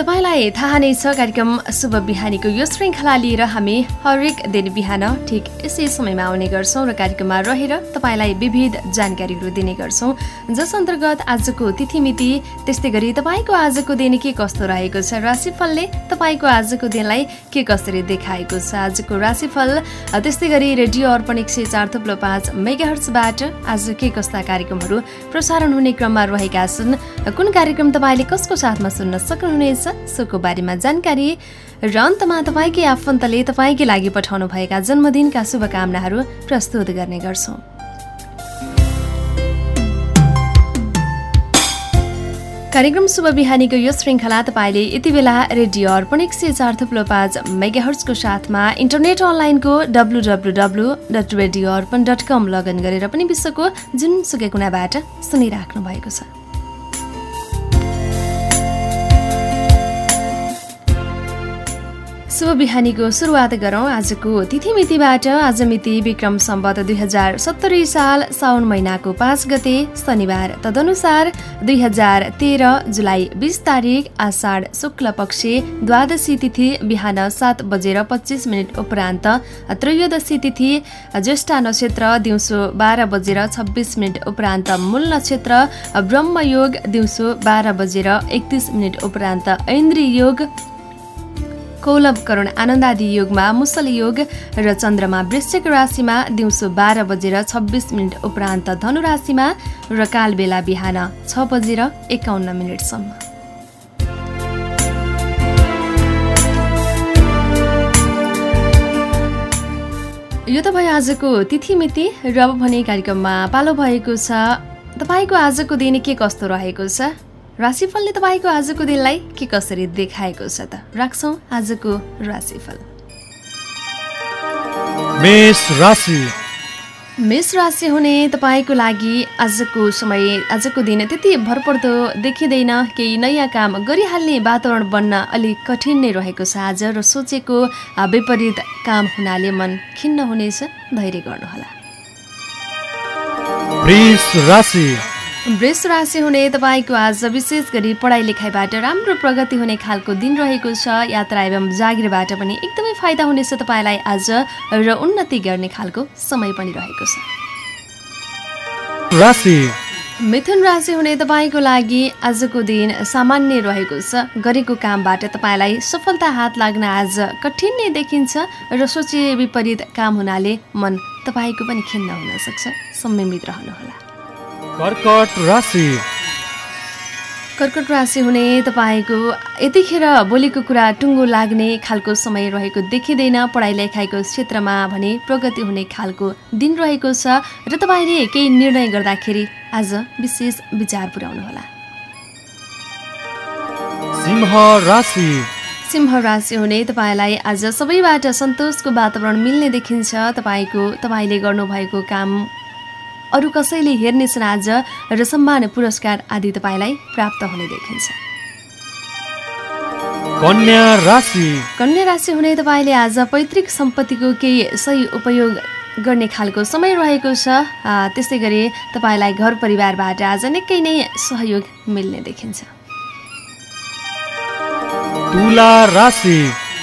तपाईँलाई थाहा नै छ कार्यक्रम शुभ बिहानीको यो श्रृङ्खला लिएर हामी हरेक दिन बिहान ठिक यसै समयमा आउने गर्छौँ र कार्यक्रममा रहेर तपाईँलाई विविध जानकारीहरू दिने गर्छौँ। जस अन्तर्गत आजको तिथिमिति त्यस्तै गरी तपाईँको आजको दिन के कस्तो रहेको छ राशिफलले तपाईँको आजको दिनलाई के कसरी देखाएको छ? आजको राशिफल त्यस्तै गरी रेडियो अर्पण एक सय चार थुप्रो पाँच मेगाहर्सबाट आज के कस्ता कार्यक्रमहरू प्रसारण हुने क्रममा रहेका छन्? कुन कार्यक्रम तपाईँले कसको साथमा सुन्न सक्नुहुनेछ? सोको बारेमा जानकारी। र अन्तमा तपाईँकै आफन्तले तपाईँकै लागि पठाउनुभएका जन्मदिनका शुभकामनाहरू प्रस्तुत गर्ने गर्छौँ। कार्यक्रम शुभ बिहानीको यो श्रृङ्खला तपाईँले यति बेला रेडियो अर्पण एक सय चार थुप्लो पाँच मेगाहर्सको साथमा इन्टरनेट अनलाइनको W W W dot radio Arpan dot com log in गरेर पनि विश्वको जुनसुकै कुनाबाट सुनिराख्नु भएको छ। शुभ बिहानीको सुरुवात गरौँ। आजको तिथिमितिबाट आज मिति विक्रम सम्बत दुई हजार सत्तरी साल साउन महिनाको पाँच गते शनिबार। तदनुसार दुई हजार तेह्र जुलाई बिस तारिक आषाढ शुक्ल पक्ष द्वादशी तिथि बिहान सात बजेर पच्चिस मिनट उपरान्त त्रयोदशी तिथि ज्येष्ठ नक्षत्र दिउँसो बाह्र बजेर छब्बिस मिनट उपरान्त मूल नक्षत्र ब्रह्मयोग दिउँसो बाह्र बजेर एकतिस मिनट उपरान्त ऐन्द्री योग कौलभ करुण आनन्दादि योगमा मुसल योग र चन्द्रमा वृश्चिक राशिमा दिउँसो बाह्र बजेर छब्बिस मिनट उपरान्त धनु राशिमा र कालबेला बिहान छ बजेर एकाउन्न मिनटसम्म। यो त भयो आजको तिथिमिति र अब भने कार्यक्रममा पालो भएको छ। तपाईँको आजको दिन के कस्तो रहेको छ? राशिफलले तपाईँको आजको दिनलाई के कसरी देखाएको छ त? राख्छौँ आजको राशिफल। मेष राशि। मेष राशि हुने तपाईँको लागि आजको समय आजको दिन त्यति भरपर्दो देखिँदैन। केही नयाँ काम गरिहाल्ने वातावरण बन्न अलिक कठिन नै रहेको छ आज र सोचेको विपरीत काम हुनाले मन खिन्न हुनेछ। धैर्य गर्नुहोला। वृष राशि हुने तपाईँको आज विशेष गरी पढाइ लेखाइबाट राम्रो प्रगति हुने खालको दिन रहेको छ। यात्रा एवं जागिरबाट पनि एकदमै फाइदा हुनेछ तपाईँलाई आज र उन्नति गर्ने खालको समय पनि रहेको छ। मिथुन राशि हुने तपाईँको लागि आजको दिन सामान्य रहेको छ। गरेको कामबाट तपाईँलाई सफलता हात लाग्न आज कठिन नै देखिन्छ र सोचे विपरीत काम हुनाले मन तपाईँको पनि खिन्न हुन सक्छ। संयमित रहनुहोला। कर्कट राशि। कर्कट राशि हुने तपाईँको यतिखेर बोलेको कुरा टुङ्गो लाग्ने खालको समय रहेको देखिँदैन पढाइ लेखाइको क्षेत्रमा भने प्रगति हुने खालको दिन रहेको छ र तपाईँले केही निर्णय गर्दाखेरि आज विशेष विचार पुर्याउनुहोला। सिंह राशि। सिंह राशि हुने तपाईँलाई आज सबैबाट सन्तोषको वातावरण मिल्ने देखिन्छ। तपाईँको तपाईँले गर्नुभएको काम अरू कसैले हेर्नेछन् आज र सम्मान पुरस्कार आदि तपाईँलाई प्राप्त हुने देखिन्छ। कन्या राशि। कन्या राशि हुने तपाईँले आज पैतृक सम्पत्तिको केही सही उपयोग गर्ने खालको समय रहेको छ। त्यसै गरी तपाईँलाई घर परिवारबाट आज निकै नै सहयोग मिल्ने देखिन्छ। तुला राशि।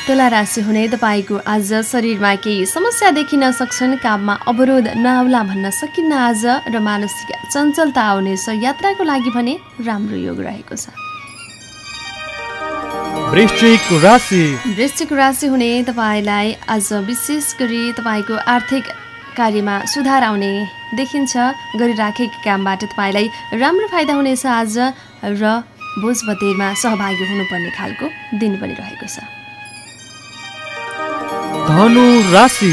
तुला राशि हुने तपाईँको आज शरीरमा केही समस्या देखिन सक्छन् काममा अवरोध नआउला भन्न सकिन्न आज र मानसिक चञ्चलता आउनेछ यात्राको लागि भने राम्रो योग रहेको छ। वृश्चिक राशि। हुने तपाईँलाई आज विशेष गरी तपाईँको आर्थिक कार्यमा सुधार आउने देखिन्छ। गरिराखेको कामबाट तपाईँलाई राम्रो फाइदा हुनेछ आज र भोजभतेरमा सहभागी हुनुपर्ने खालको दिन पनि रहेको छ। धनु राशि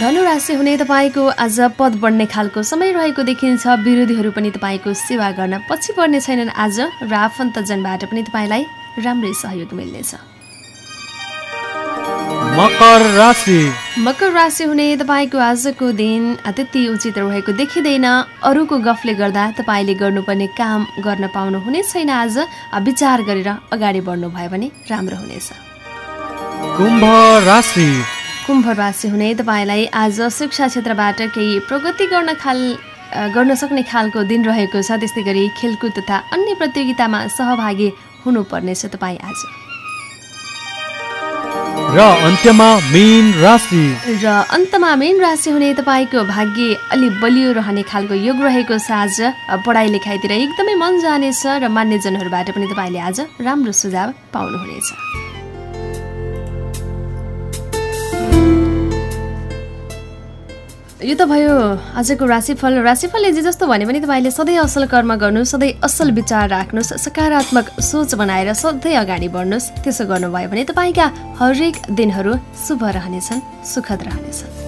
धनु राशि हुने तपाईँको आज पद बढ्ने खालको समय रहेको देखिन्छ। विरोधीहरू पनि तपाईँको सेवा गर्न पछि पर्ने छैनन्। आज र आफन्तजनबाट पनि तपाईँलाई राम्रै सहयोग मिल्नेछ। मकर राशि। मकर राशि हुने तपाईँको आजको दिन त्यति उचित रहेको देखिँदैन। अरूको गफले गर्दा तपाईँले गर्नुपर्ने काम गर्न पाउनु हुने छैन। आज विचार गरेर अगाडि बढ्नु भयो भने राम्रो हुनेछ। कुम्भ राशि। कुम्भ राशि हुने तपाईँलाई आज शिक्षा क्षेत्रबाट केही प्रगति गर्न खाल गर्न सक्ने खालको दिन रहेको छ। त्यस्तै गरी खेलकुद तथा अन्य प्रतियोगितामा सहभागी हुनुपर्नेछ तपाईँ आज। र अन्त्यमा मेन राशि। र अन्तमा मेन राशि हुने तपाईँको भाग्य अलि बलियो रहने खालको योग रहेको छ आज। पढाइ लेखाइतिर एकदमै मन जानेछ र मान्यजनहरूबाट पनि तपाईँले आज राम्रो सुझाव पाउनुहुनेछ। यो त भयो आजको राशिफल। राशिफलले जे जस्तो भने तपाईँले सधैँ असल कर्म गर्नुहोस् सधैँ असल विचार राख्नुहोस् सकारात्मक सोच बनाएर सधैँ अगाडि बढ्नुहोस्। त्यसो गर्नुभयो भने तपाईँका हरेक दिनहरू शुभ रहनेछन् सुखद रहनेछन्।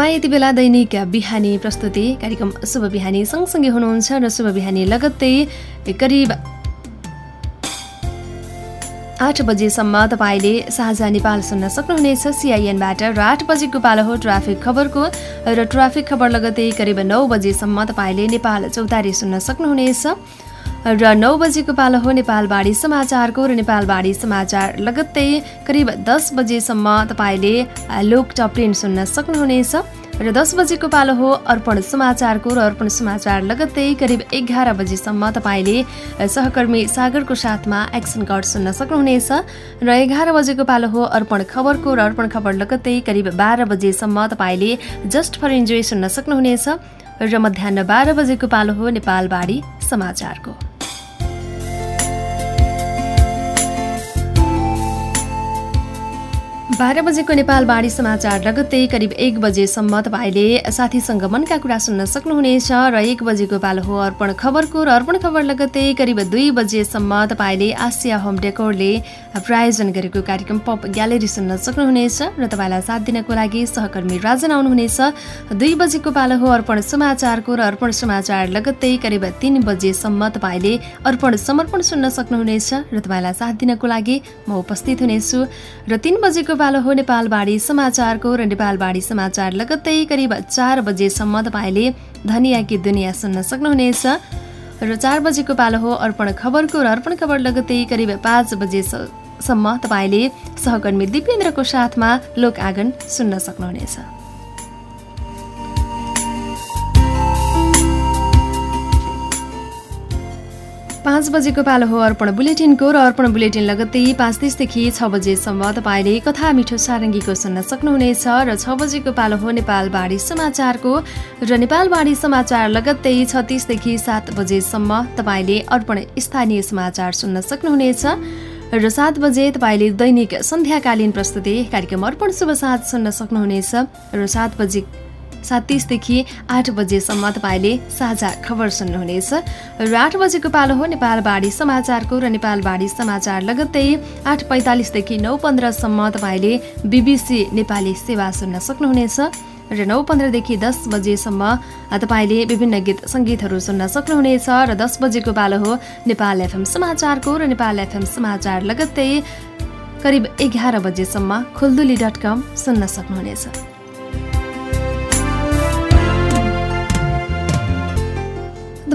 तपाईँ यति बेला दैनिक बिहानी प्रस्तुति कार्यक्रम शुभ बिहानी सँगसँगै हुनुहुन्छ र शुभ बिहानी लगत्तै करिब आठ बजेसम्म तपाईँले साझा नेपाल सुन्न सक्नुहुनेछ। सिआइएनबाट र आठ बजेको पालो हो ट्राफिक खबरको र ट्राफिक खबर लगत्तै करिब नौ बजेसम्म तपाईँले नेपाल चौतारी सुन्न सक्नुहुनेछ। र नौ बजेको पालो हो नेपालबाडी समाचारको र नेपालबाडी समाचार लगत्तै करिब दस बजेसम्म तपाईँले लोक टप्लिन सुन्न सक्नुहुनेछ। र दस बजेको पालो हो अर्पण समाचारको र अर्पण समाचार लगत्तै करिब एघार बजेसम्म तपाईँले सहकर्मी सागरको साथमा एक्सन कार्ड सुन्न सक्नुहुनेछ। र एघार बजेको पालो हो अर्पण खबरको र अर्पण खबर लगत्तै करिब बाह्र बजेसम्म तपाईँले जस्ट फर इन्जोय सुन्न सक्नुहुनेछ। र मध्याह बाह्र बजेको पालो हो नेपालबाडी समाचारको। बाह्र बजेको नेपाल बाढी समाचार लगत्तै करिब एक बजेसम्म तपाईँले साथीसँग मनका कुरा सुन्न सक्नुहुनेछ र एक बजेको पालो हो अर्पण खबरको र अर्पण खबर लगत्तै करिब दुई बजेसम्म तपाईँले आसिया होम डेकोरले प्रायोजन गरेको कार्यक्रम पप ग्यालेरी सुन्न सक्नुहुनेछ र तपाईँलाई साथ दिनको लागि सहकर्मी राजन आउनुहुनेछ। दुई बजेको पालो हो अर्पण समाचारको र अर्पण समाचार लगत्तै करिब तिन बजेसम्म तपाईँले अर्पण समर्पण सुन्न सक्नुहुनेछ र तपाईँलाई साथ दिनको लागि म उपस्थित हुनेछु। र तिन बजेको हो नेपालबाडी समाचारको र नेपालबाडी समाचार लगत्तै करिब चार बजेसम्म तपाईँले धनियाकी दुनियाँ सुन्न सक्नुहुनेछ। र चार बजेको पालो हो अर्पण खबरको र अर्पण खबर लगत्तै करिब पाँच बजेसम्म तपाईँले सहकर्मी दिपेन्द्रको साथमा लोक आँगन सुन्न सक्नुहुनेछ। पाँच बजेको पालो हो अर्पण बुलेटिनको र अर्पण बुलेटिन लगत्तै पाँच तिसदेखि छ बजेसम्म तपाईँले कथा मिठो सारङ्गीको सुन्न सक्नुहुनेछ र छ बजेको पालो हो नेपालबाडी समाचारको र नेपालबाडी समाचार लगत्तै छत्तिसदेखि सात बजेसम्म तपाईँले अर्पण स्थानीय समाचार सुन्न सक्नुहुनेछ र सात बजे तपाईँले दैनिक सन्ध्याकालीन प्रस्तुति कार्यक्रम अर्पण शुभ साथ सुन्न सक्नुहुनेछ र सात बजे सात तिसदेखि आठ बजेसम्म तपाईँले साझा खबर सुन्नुहुनेछ। र आठ बजेको पालो हो नेपाल बाढी समाचारको र नेपाल बाढी समाचार लगत्तै आठ पैँतालिसदेखि नौ पन्ध्रसम्म तपाईँले बिबिसी नेपाली सेवा सुन्न सक्नुहुनेछ र नौ पन्ध्रदेखि दस बजेसम्म तपाईँले विभिन्न गीत सङ्गीतहरू सुन्न सक्नुहुनेछ र दस बजेको पालो हो नेपाल एफएम समाचारको र नेपाल एफएम समाचार लगत्तै करिब एघार बजेसम्म खुल्दुली डट कम सुन्न सक्नुहुनेछ।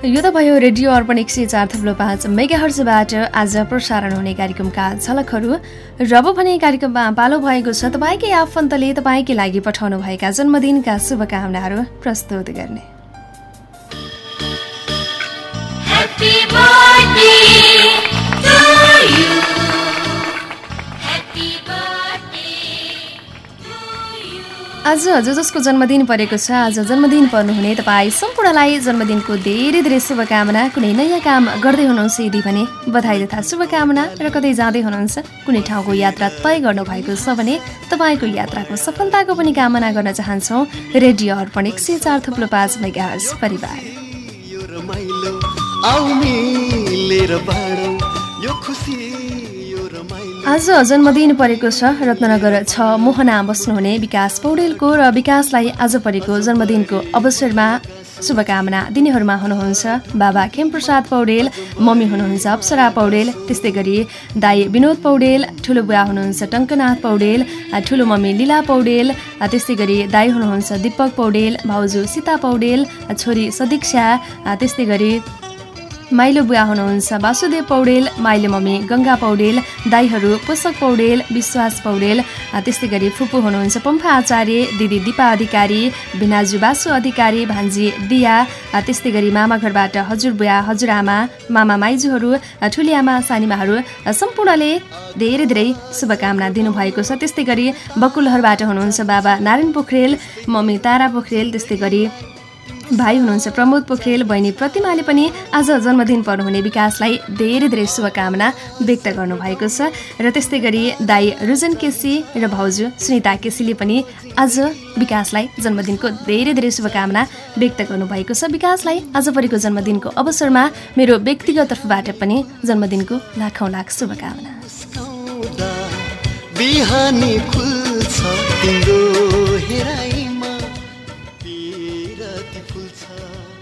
यो त भयो रेडियो अर्पण एक सय चार थप्लो पाँच मेगा हर्जबाट आज प्रसारण हुने कार्यक्रमका झलकहरू रब भने कार्यक्रममा पालो भएको छ तपाईँकै आफन्तले तपाईँकै लागि पठाउनु भएका जन्मदिनका शुभकामनाहरू प्रस्तुत गर्ने Happy birthday to you. आज हजुर जसको जन्मदिन परेको छ आज जन्मदिन पर्नुहुने तपाईँ सम्पूर्णलाई जन्मदिनको धेरै धेरै शुभकामना। कुनै नयाँ काम गर्दै हुनुहुन्छ यदि भने बधाई तथा शुभकामना र कतै जाँदै हुनुहुन्छ कुनै ठाउँको यात्रा तय गर्नुभएको छ भने तपाईँको यात्राको सफलताको पनि कामना गर्न चाहन्छौँ। रेडियो अर्पण एक सय चार थुप्रो पाँच मेगा परिवार। आज जन्मदिन परेको छ रत्नगर छ मोहना बस्नुहुने विकास पौडेलको र विकासलाई आज परेको जन्मदिनको अवसरमा शुभकामना दिनेहरूमा हुनुहुन्छ बाबा खेमप्रसाद पौडेल मम्मी हुनुहुन्छ अप्सरा पौडेल त्यस्तै गरी दाई विनोद पौडेल ठुलो बुवा हुनुहुन्छ टङ्कनाथ पौडेल ठुलो मम्मी लीला पौडेल त्यस्तै गरी दाई हुनुहुन्छ दिपक पौडेल भाउजू सीता पौडेल छोरी सदीक्षा त्यस्तै गरी माइलो बुवा हुनुहुन्छ वासुदेव पौडेल माइलो मम्मी गङ्गा पौडेल दाईहरू पुस्तक पौडेल विश्वास पौडेल त्यस्तै गरी फुपू हुनुहुन्छ पम्फा आचार्य दिदी दिपा अधिकारी भिनाजु बासु अधिकारी भान्जी दिया त्यस्तै गरी मामा घरबाट हजुरबुवा हजुरआमा मामा माइजूहरू ठुली आमा सानीमाहरू सम्पूर्णले धेरै धेरै शुभकामना दिनुभएको छ। त्यस्तै गरी बकुलहरूबाट हुनुहुन्छ बाबा नारायण पोखरेल मम्मी तारा पोखरेल त्यस्तै गरी भाइ हुनुहुन्छ प्रमोद पोखरेल बहिनी प्रतिमाले पनि आज जन्मदिन पर्नुहुने विकासलाई धेरै धेरै शुभकामना व्यक्त गर्नुभएको छ। र त्यस्तै गरी दाई रुजन केसी र भाउजू सुनिता केसीले पनि आज विकासलाई जन्मदिनको धेरै धेरै शुभकामना व्यक्त गर्नुभएको छ। विकासलाई आज परेको जन्मदिनको अवसरमा मेरो व्यक्तिगत तर्फबाट पनि जन्मदिनको लाखौँ लाख शुभकामना। बिहानी खुल्छ तिम्रो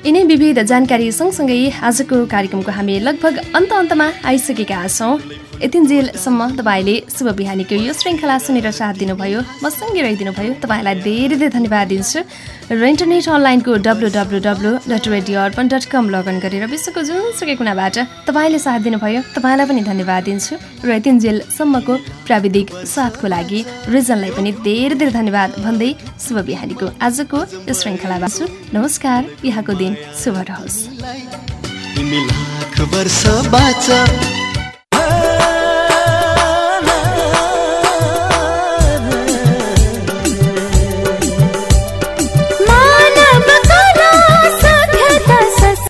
यिनै विविध जानकारी सँगसँगै आजको कार्यक्रमको हामी लगभग अन्त अन्तमा आइसकेका छौँ। यतिन्जेलसम्म तपाईँले शुभ बिहानीको यो श्रृङ्खला सुनेर साथ दिनुभयो। मसँगै रहिदिनु भयो तपाईँलाई धेरै धेरै धन्यवाद दिन्छु। र इन्टरनेट अनलाइनको W W W dot radio Arpan dot com log in गरेर विश्वको जुनसुकै कुनाबाट तपाईँले साथ दिनुभयो तपाईँलाई पनि धन्यवाद दिन्छु। र यतिन्जेलसम्मको प्राविधिक साथको लागि रिजनलाई पनि धेरै धेरै धन्यवाद भन्दै शुभ बिहानीको आजको यो श्रृङ्खलाबाट नमस्कार यहाँको दिन शुभ रहोस्।